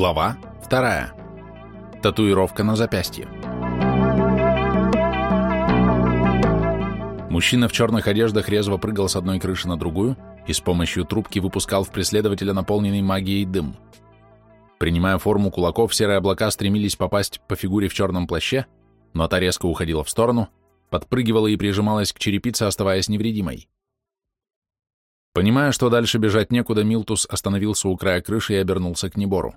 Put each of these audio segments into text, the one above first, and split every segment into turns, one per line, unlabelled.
Глава вторая. Татуировка на запястье. Мужчина в черных одеждах резво прыгал с одной крыши на другую и с помощью трубки выпускал в преследователя наполненный магией дым. Принимая форму кулаков, серые облака стремились попасть по фигуре в черном плаще, но та резко уходила в сторону, подпрыгивала и прижималась к черепице, оставаясь невредимой. Понимая, что дальше бежать некуда, Милтус остановился у края крыши и обернулся к Небору.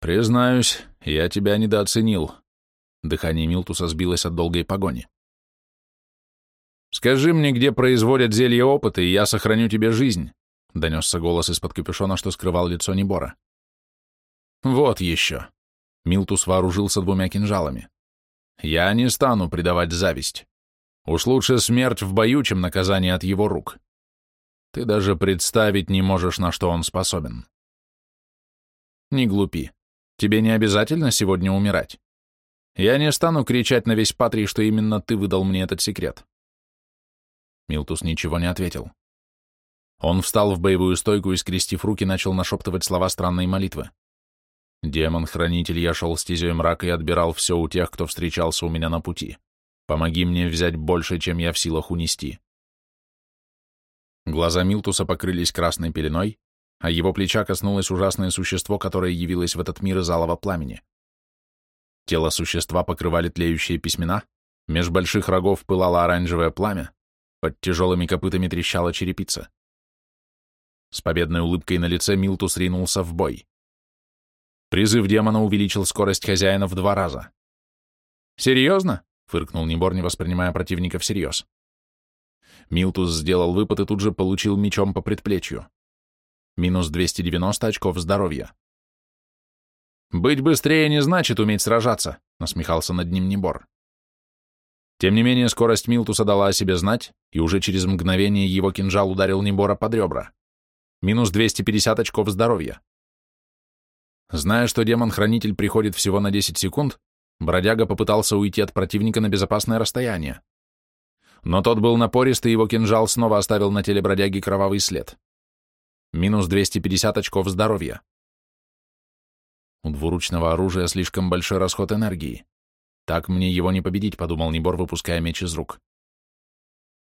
«Признаюсь, я тебя недооценил». Дыхание Милтуса сбилось от долгой погони. «Скажи мне, где производят зелье опыта, и я сохраню тебе жизнь», — донесся голос из-под капюшона, что скрывал лицо Небора. «Вот еще». Милтус вооружился двумя кинжалами. «Я не стану предавать зависть. Уж лучше смерть в бою, чем наказание от его рук. Ты даже представить не можешь, на что он способен». «Не глупи. Тебе не обязательно сегодня умирать. Я не стану кричать на весь Патрий, что именно ты выдал мне этот секрет. Милтус ничего не ответил. Он встал в боевую стойку и, скрестив руки, начал нашептывать слова странной молитвы. «Демон-хранитель, я шел стезей мрака и отбирал все у тех, кто встречался у меня на пути. Помоги мне взять больше, чем я в силах унести». Глаза Милтуса покрылись красной пеленой, а его плеча коснулось ужасное существо, которое явилось в этот мир из алого пламени. Тело существа покрывали тлеющие письмена, меж больших рогов пылало оранжевое пламя, под тяжелыми копытами трещала черепица. С победной улыбкой на лице Милтус ринулся в бой. Призыв демона увеличил скорость хозяина в два раза. «Серьезно?» — фыркнул Небор, не воспринимая противника всерьез. Милтус сделал выпад и тут же получил мечом по предплечью. Минус 290 очков здоровья. «Быть быстрее не значит уметь сражаться», — насмехался над ним Небор. Тем не менее, скорость Милтуса дала о себе знать, и уже через мгновение его кинжал ударил Небора под ребра. Минус 250 очков здоровья. Зная, что демон-хранитель приходит всего на 10 секунд, бродяга попытался уйти от противника на безопасное расстояние. Но тот был напорист, и его кинжал снова оставил на теле бродяги кровавый след. Минус 250 очков здоровья. У двуручного оружия слишком большой расход энергии. Так мне его не победить, подумал Небор, выпуская меч из рук.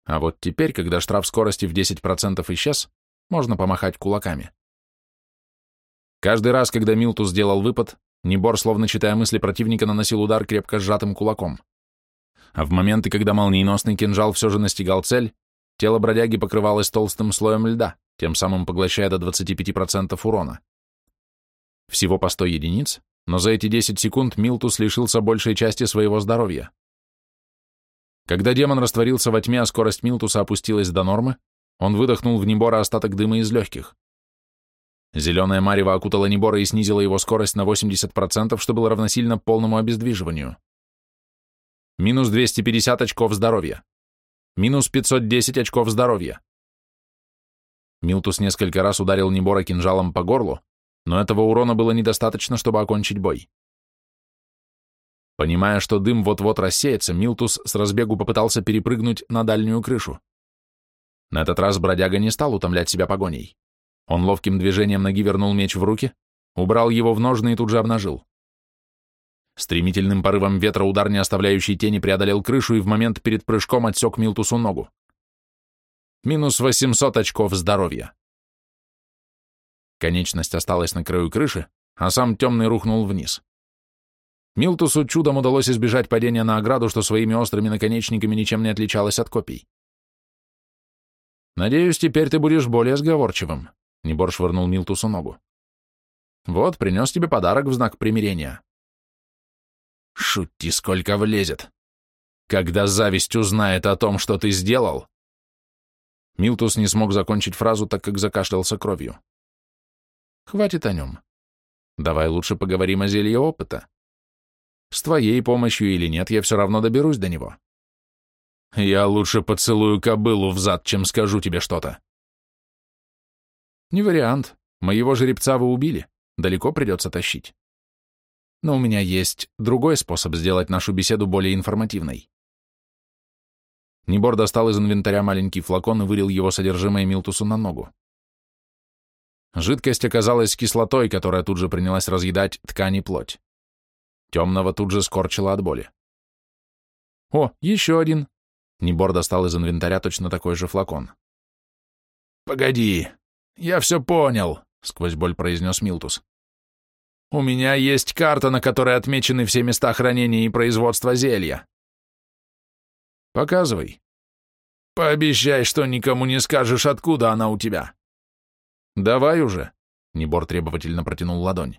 А вот теперь, когда штраф скорости в 10% исчез, можно помахать кулаками. Каждый раз, когда Милту сделал выпад, Небор, словно читая мысли противника, наносил удар крепко сжатым кулаком. А в моменты, когда молниеносный кинжал все же настигал цель, тело бродяги покрывалось толстым слоем льда тем самым поглощая до 25% урона. Всего по 100 единиц, но за эти 10 секунд Милтус лишился большей части своего здоровья. Когда демон растворился во тьме, а скорость Милтуса опустилась до нормы, он выдохнул в Небора остаток дыма из легких. Зеленая марево окутала Небора и снизила его скорость на 80%, что было равносильно полному обездвиживанию. Минус 250 очков здоровья. Минус 510 очков здоровья. Милтус несколько раз ударил Небора кинжалом по горлу, но этого урона было недостаточно, чтобы окончить бой. Понимая, что дым вот-вот рассеется, Милтус с разбегу попытался перепрыгнуть на дальнюю крышу. На этот раз бродяга не стал утомлять себя погоней. Он ловким движением ноги вернул меч в руки, убрал его в ножны и тут же обнажил. Стремительным порывом ветра удар, не оставляющий тени, преодолел крышу и в момент перед прыжком отсек Милтусу ногу. Минус 800 очков здоровья. Конечность осталась на краю крыши, а сам темный рухнул вниз. Милтусу чудом удалось избежать падения на ограду, что своими острыми наконечниками ничем не отличалось от копий. «Надеюсь, теперь ты будешь более сговорчивым», — Небор швырнул Милтусу ногу. «Вот, принес тебе подарок в знак примирения». «Шути, сколько влезет! Когда зависть узнает о том, что ты сделал, Милтус не смог закончить фразу, так как закашлялся кровью. Хватит о нем. Давай лучше поговорим о зелье опыта. С твоей помощью или нет, я все равно доберусь до него. Я лучше поцелую кобылу в зад, чем скажу тебе что-то. Не вариант. Моего жеребца вы убили. Далеко придется тащить. Но у меня есть другой способ сделать нашу беседу более информативной. Небор достал из инвентаря маленький флакон и вылил его содержимое Милтусу на ногу. Жидкость оказалась кислотой, которая тут же принялась разъедать ткань и плоть. Темного тут же скорчило от боли. «О, еще один!» Небор достал из инвентаря точно такой же флакон. «Погоди, я все понял», — сквозь боль произнес Милтус. «У меня есть карта, на которой отмечены все места хранения и производства зелья». «Показывай». «Пообещай, что никому не скажешь, откуда она у тебя». «Давай уже», — Небор требовательно протянул ладонь.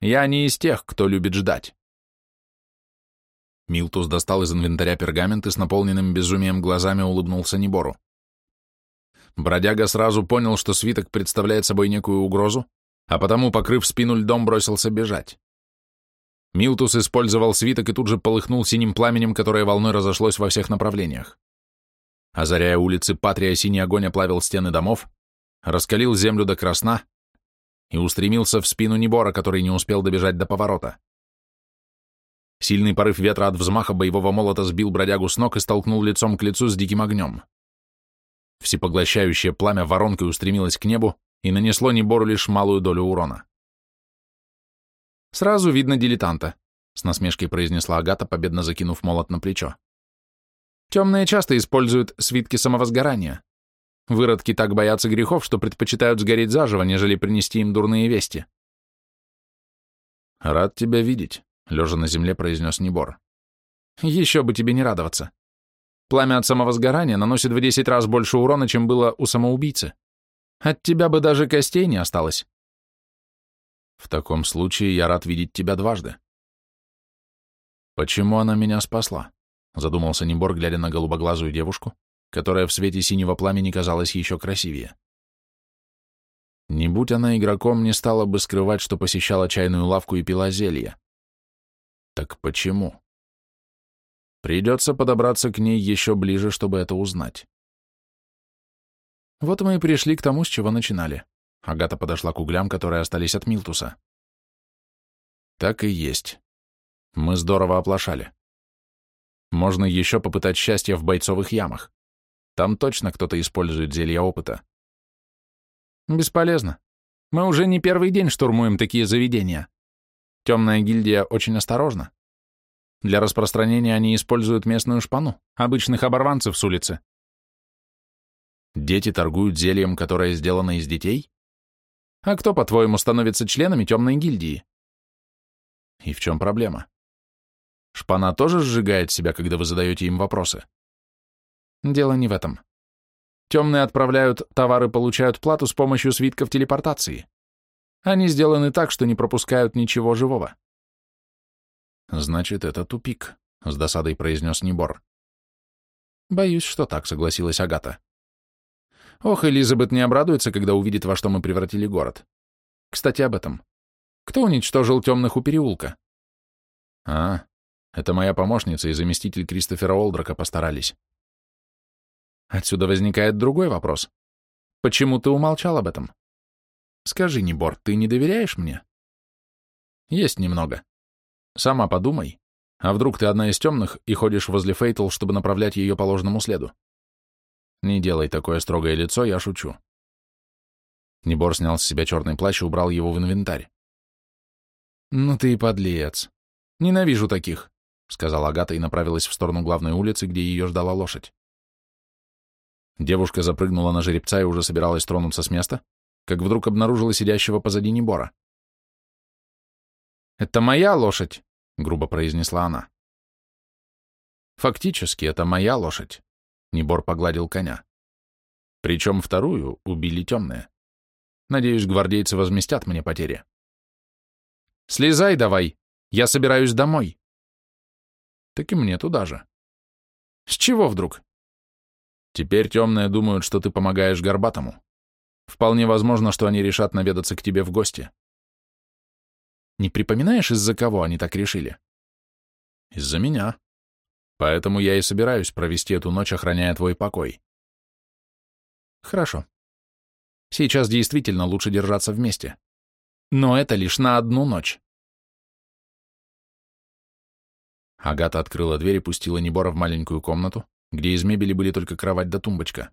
«Я не из тех, кто любит ждать». Милтус достал из инвентаря пергамент и с наполненным безумием глазами улыбнулся Небору. Бродяга сразу понял, что свиток представляет собой некую угрозу, а потому, покрыв спину льдом, бросился бежать. Милтус использовал свиток и тут же полыхнул синим пламенем, которое волной разошлось во всех направлениях. Озаряя улицы Патрия, синий огонь оплавил стены домов, раскалил землю до красна и устремился в спину Небора, который не успел добежать до поворота. Сильный порыв ветра от взмаха боевого молота сбил бродягу с ног и столкнул лицом к лицу с диким огнем. Всепоглощающее пламя воронкой устремилось к небу и нанесло Небору лишь малую долю урона. «Сразу видно дилетанта», — с насмешкой произнесла Агата, победно закинув молот на плечо. «Темные часто используют свитки самовозгорания. Выродки так боятся грехов, что предпочитают сгореть заживо, нежели принести им дурные вести». «Рад тебя видеть», — лежа на земле произнес Небор. «Еще бы тебе не радоваться. Пламя от самовозгорания наносит в десять раз больше урона, чем было у самоубийцы. От тебя бы даже костей не осталось. В таком случае я рад видеть тебя дважды. Почему она меня спасла? Задумался Небор, глядя на голубоглазую девушку, которая в свете синего пламени казалась еще красивее. Не будь она игроком, не стала бы скрывать, что посещала чайную лавку и пила зелье. Так почему? Придется подобраться к ней еще ближе, чтобы это узнать. Вот мы и пришли к тому, с чего начинали. Агата подошла к углям, которые остались от Милтуса. Так и есть. Мы здорово оплошали. Можно еще попытать счастье в бойцовых ямах. Там точно кто-то использует зелья опыта. Бесполезно. Мы уже не первый день штурмуем такие заведения. Темная гильдия очень осторожна. Для распространения они используют местную шпану, обычных оборванцев с улицы. Дети торгуют зельем, которое сделано из детей? А кто, по-твоему, становится членами темной гильдии? И в чем проблема? Шпана тоже сжигает себя, когда вы задаете им вопросы? Дело не в этом. Темные отправляют товары, получают плату с помощью свитков телепортации. Они сделаны так, что не пропускают ничего живого. «Значит, это тупик», — с досадой произнес Небор. «Боюсь, что так», — согласилась Агата. «Ох, Элизабет не обрадуется, когда увидит, во что мы превратили город. Кстати, об этом. Кто уничтожил темных у переулка?» «А, это моя помощница и заместитель Кристофера Олдрака постарались». Отсюда возникает другой вопрос. Почему ты умолчал об этом? Скажи, Небор, ты не доверяешь мне? Есть немного. Сама подумай. А вдруг ты одна из темных и ходишь возле Фейтл, чтобы направлять ее по ложному следу? Не делай такое строгое лицо, я шучу. Небор снял с себя черный плащ и убрал его в инвентарь. «Ну ты и подлец. Ненавижу таких», — сказала Агата и направилась в сторону главной улицы, где ее ждала лошадь. Девушка запрыгнула на жеребца и уже собиралась тронуться с места, как вдруг обнаружила сидящего позади Небора. «Это моя лошадь!» грубо произнесла она. Фактически, это моя лошадь. Небор погладил коня. Причем вторую убили темные. Надеюсь, гвардейцы возместят мне потери. Слезай давай, я собираюсь домой. Так и мне туда же. С чего вдруг? Теперь темные думают, что ты помогаешь Горбатому. Вполне возможно, что они решат наведаться к тебе в гости. Не припоминаешь, из-за кого они так решили? Из-за меня. Поэтому я и собираюсь провести эту ночь, охраняя твой покой. Хорошо. Сейчас действительно лучше держаться вместе. Но это лишь на одну ночь. Агата открыла дверь и пустила Небора в маленькую комнату, где из мебели были только кровать да тумбочка.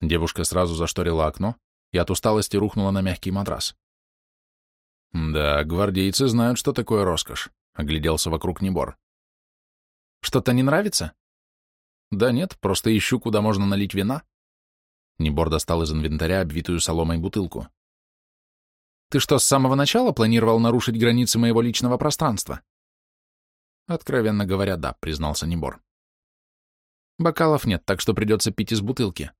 Девушка сразу зашторила окно, и от усталости рухнула на мягкий матрас. «Да, гвардейцы знают, что такое роскошь», — огляделся вокруг Небор.
«Что-то не нравится?»
«Да нет, просто ищу, куда можно налить вина». Небор достал из инвентаря обвитую соломой бутылку.
«Ты что, с самого начала планировал нарушить границы моего личного пространства?»
«Откровенно говоря, да», — признался Небор.
«Бокалов нет, так что придется пить из бутылки».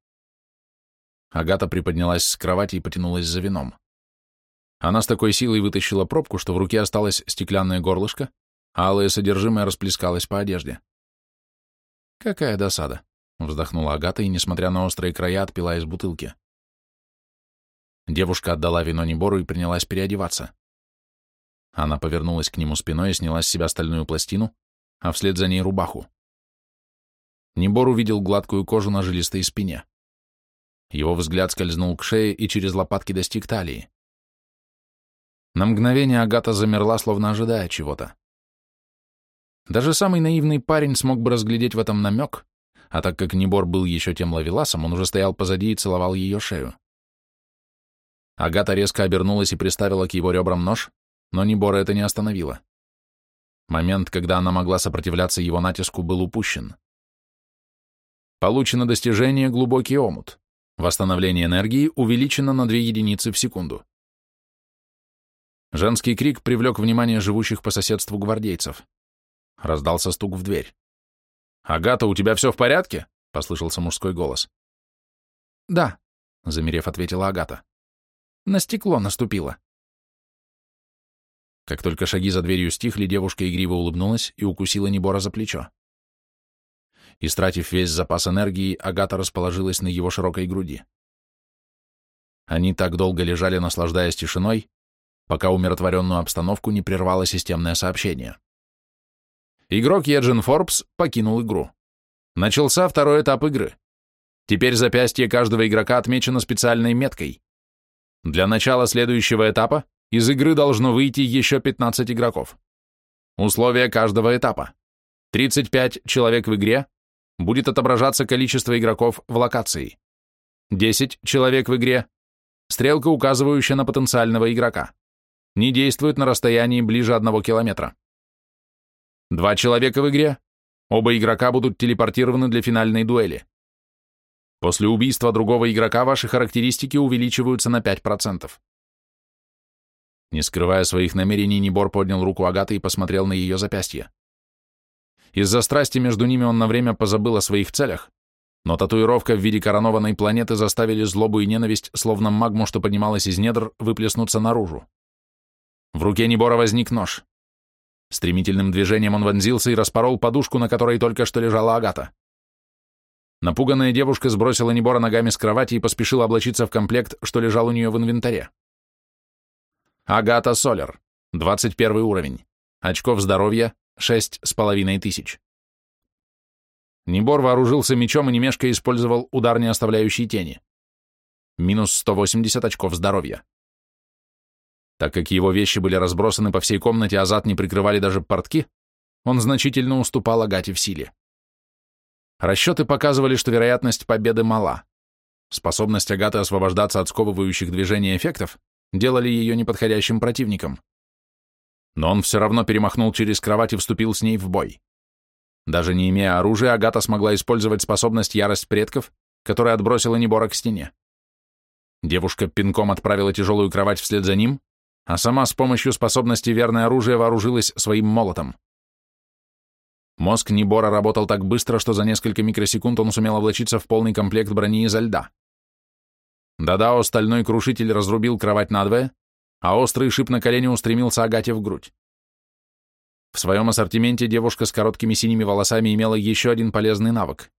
Агата приподнялась с кровати и потянулась за вином. Она с такой силой вытащила пробку, что в руке осталось стеклянное горлышко, алое содержимое расплескалось по одежде.
«Какая досада!» — вздохнула Агата и, несмотря на острые края, отпила из бутылки.
Девушка отдала вино Небору и принялась переодеваться. Она повернулась к нему спиной и сняла с себя стальную пластину, а вслед за ней рубаху. Небор увидел гладкую кожу на жилистой спине. Его взгляд скользнул к шее и через лопатки достиг талии. На мгновение Агата замерла, словно ожидая чего-то. Даже самый наивный парень смог бы разглядеть в этом намек, а так как Небор был еще тем ловеласом, он уже стоял позади и целовал ее шею. Агата резко обернулась и приставила к его ребрам нож, но Небора это не остановило. Момент, когда она могла сопротивляться его натиску, был упущен. Получено достижение «Глубокий омут». Восстановление энергии увеличено на 2 единицы в секунду. Женский крик привлек внимание живущих по соседству гвардейцев. Раздался стук в дверь. «Агата, у тебя все в порядке?» — послышался мужской голос.
«Да», —
замерев, ответила Агата.
«На стекло наступило».
Как только шаги за дверью стихли, девушка игриво улыбнулась и укусила Небора за плечо. Истратив весь запас энергии, Агата расположилась на его широкой груди. Они так долго лежали, наслаждаясь тишиной, пока умиротворенную обстановку не прервало системное сообщение. Игрок Еджин Форбс покинул игру. Начался второй этап игры. Теперь запястье каждого игрока отмечено специальной меткой. Для начала следующего этапа из игры должно выйти еще 15 игроков. Условия каждого этапа. 35 человек в игре, будет отображаться количество игроков в локации. 10 человек в игре, стрелка, указывающая на потенциального игрока. Не действует на расстоянии ближе одного километра. Два человека в игре, оба игрока будут телепортированы для финальной дуэли. После убийства другого игрока ваши характеристики увеличиваются на 5%. Не скрывая своих намерений, Небор поднял руку Агаты и посмотрел на ее запястье. Из-за страсти между ними он на время позабыл о своих целях, но татуировка в виде коронованной планеты заставили злобу и ненависть, словно магму, что поднималась из недр, выплеснуться наружу. В руке Небора возник нож. Стремительным движением он вонзился и распорол подушку, на которой только что лежала Агата. Напуганная девушка сбросила Небора ногами с кровати и поспешила облачиться в комплект, что лежал у нее в инвентаре. Агата Солер, 21 уровень. Очков здоровья, Шесть с половиной тысяч. Небор вооружился мечом и немешко использовал удар, не оставляющий тени. Минус 180 очков здоровья. Так как его вещи были разбросаны по всей комнате, а зад не прикрывали даже портки, он значительно уступал Агате в силе. Расчеты показывали, что вероятность победы мала. Способность Агаты освобождаться от сковывающих движений эффектов делали ее неподходящим противником но он все равно перемахнул через кровать и вступил с ней в бой. Даже не имея оружия, Агата смогла использовать способность ярость предков, которая отбросила Небора к стене. Девушка пинком отправила тяжелую кровать вслед за ним, а сама с помощью способности верное оружие вооружилась своим молотом. Мозг Небора работал так быстро, что за несколько микросекунд он сумел облачиться в полный комплект брони изо льда. Дадао стальной крушитель разрубил кровать надвое, а острый шип на колене устремился Агате в грудь. В своем ассортименте девушка с короткими синими волосами имела еще один полезный навык.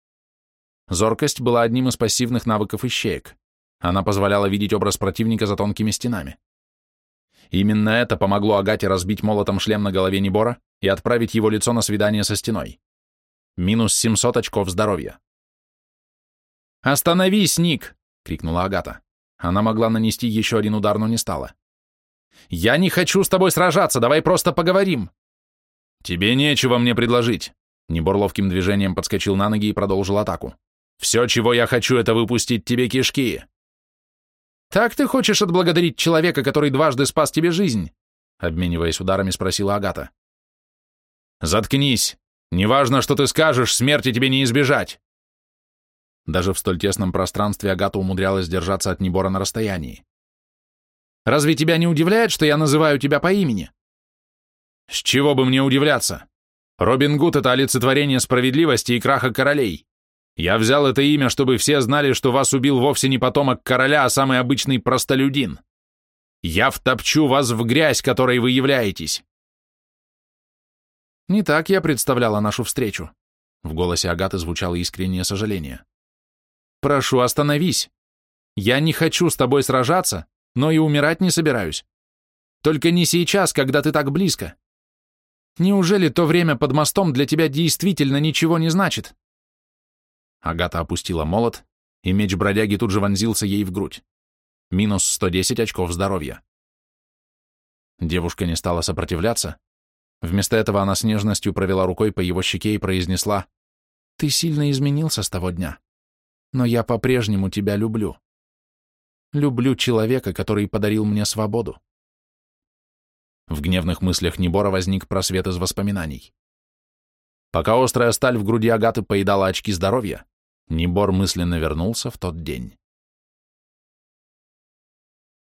Зоркость была одним из пассивных навыков ищеек. Она позволяла видеть образ противника за тонкими стенами. Именно это помогло Агате разбить молотом шлем на голове Небора и отправить его лицо на свидание со стеной. Минус 700 очков здоровья.
«Остановись, Ник!» — крикнула
Агата. Она могла нанести еще один удар, но не стала.
«Я не хочу с тобой сражаться, давай просто поговорим!»
«Тебе нечего мне предложить!» Небор ловким движением подскочил на ноги и продолжил атаку. «Все, чего я хочу, это выпустить тебе кишки!»
«Так ты хочешь отблагодарить человека, который дважды спас тебе жизнь?» Обмениваясь ударами, спросила Агата.
«Заткнись! Неважно, что ты скажешь, смерти тебе не избежать!»
Даже в столь тесном пространстве Агата умудрялась держаться от Небора на расстоянии.
«Разве тебя не удивляет, что я называю тебя по имени?» «С чего бы мне удивляться? Робин Гуд — это олицетворение справедливости и краха королей. Я взял это имя, чтобы все знали, что вас убил вовсе не потомок короля, а самый обычный простолюдин. Я втопчу вас в грязь, которой вы являетесь».
«Не так я представляла нашу встречу», — в голосе Агаты звучало искреннее сожаление. Прошу, остановись. Я не хочу с тобой сражаться, но и умирать не собираюсь. Только не сейчас, когда ты так близко. Неужели то время под мостом для тебя действительно ничего не значит?» Агата опустила молот, и меч бродяги тут же вонзился ей в грудь. Минус 110 очков здоровья. Девушка не стала сопротивляться. Вместо этого она с нежностью провела рукой по его щеке и произнесла, «Ты сильно изменился с того дня но я по-прежнему тебя люблю. Люблю человека, который подарил мне свободу. В гневных мыслях Небора возник просвет из воспоминаний. Пока острая сталь в груди Агаты поедала очки здоровья, Небор мысленно вернулся в тот день.